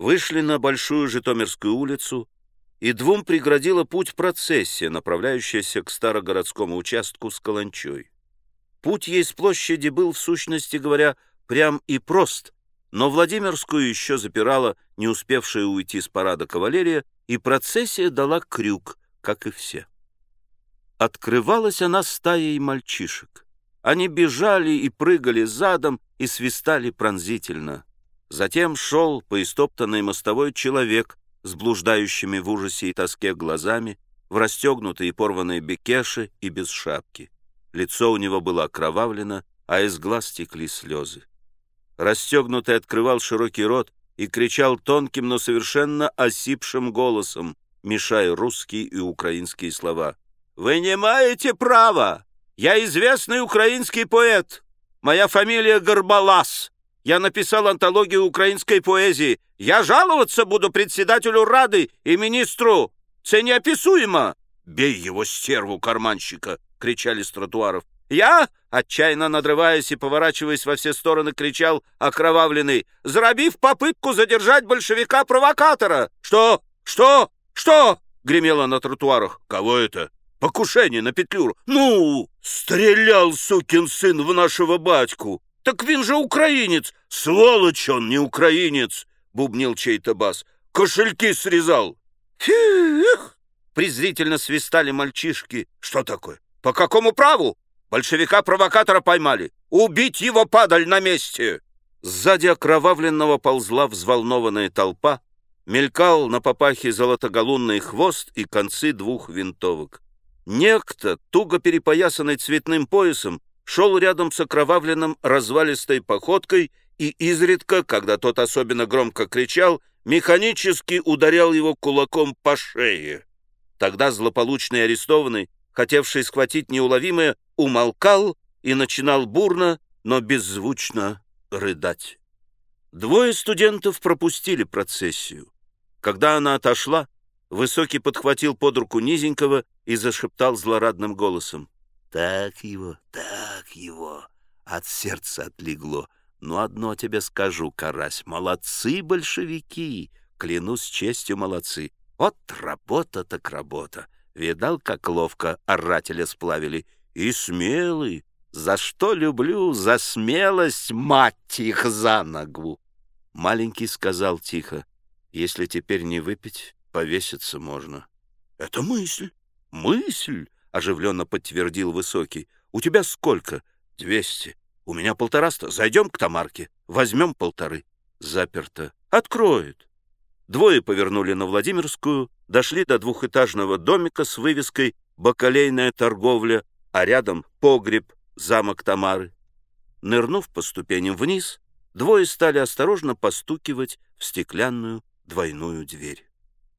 вышли на Большую Житомирскую улицу, и двум преградила путь процессия, направляющаяся к старогородскому участку с Каланчой. Путь ей с площади был, в сущности говоря, прям и прост, но Владимирскую еще запирала не успевшая уйти с парада кавалерия, и процессия дала крюк, как и все. Открывалась она стаей мальчишек. Они бежали и прыгали задом и свистали пронзительно. Затем шел по истоптанной мостовой человек с блуждающими в ужасе и тоске глазами, в расстегнутой и порванной бекеше и без шапки. Лицо у него было окровавлено, а из глаз текли слезы. Расстегнутый открывал широкий рот и кричал тонким, но совершенно осипшим голосом, мешая русские и украинские слова. «Вы не маете права! Я известный украинский поэт! Моя фамилия Горбалас! Я написал антологию украинской поэзии! Я жаловаться буду председателю Рады и министру! Це неописуемо!» «Бей его, стерву карманщика!» — кричали с тротуаров. «Я, отчаянно надрываясь и поворачиваясь во все стороны, кричал окровавленный, зарабив попытку задержать большевика-провокатора!» «Что? Что? Что?» — гремело на тротуарах. «Кого это?» «Покушение на Петлюру!» «Ну, стрелял, сукин сын, в нашего батьку!» «Так вин же украинец!» «Сволочь он, не украинец!» — бубнил чей-то бас. «Кошельки срезал!» «Фих!» — презрительно свистали мальчишки. «Что такое? По какому праву? Большевика-провокатора поймали! Убить его, падаль, на месте!» Сзади окровавленного ползла взволнованная толпа, мелькал на папахе золотоголунный хвост и концы двух винтовок. Некто, туго перепоясанный цветным поясом, шел рядом с окровавленным развалистой походкой и изредка, когда тот особенно громко кричал, механически ударял его кулаком по шее. Тогда злополучный арестованный, хотевший схватить неуловимое, умолкал и начинал бурно, но беззвучно рыдать. Двое студентов пропустили процессию. Когда она отошла, Высокий подхватил под руку низенького и зашептал злорадным голосом. «Так его, так его!» От сердца отлегло. «Ну, одно тебе скажу, Карась, молодцы большевики! Клянусь честью, молодцы! Вот работа так работа! Видал, как ловко орателя сплавили? И смелый! За что люблю? За смелость, мать их, за ногу!» Маленький сказал тихо, «Если теперь не выпить, повеситься можно». «Это мысль, мысль!» — оживленно подтвердил Высокий. «У тебя сколько?» «Двести. У меня полтораста. Зайдем к Тамарке. Возьмем полторы». «Заперто. Откроет». Двое повернули на Владимирскую, дошли до двухэтажного домика с вывеской «Бакалейная торговля», а рядом погреб, замок Тамары. Нырнув по ступеням вниз, двое стали осторожно постукивать в стеклянную двойную дверь.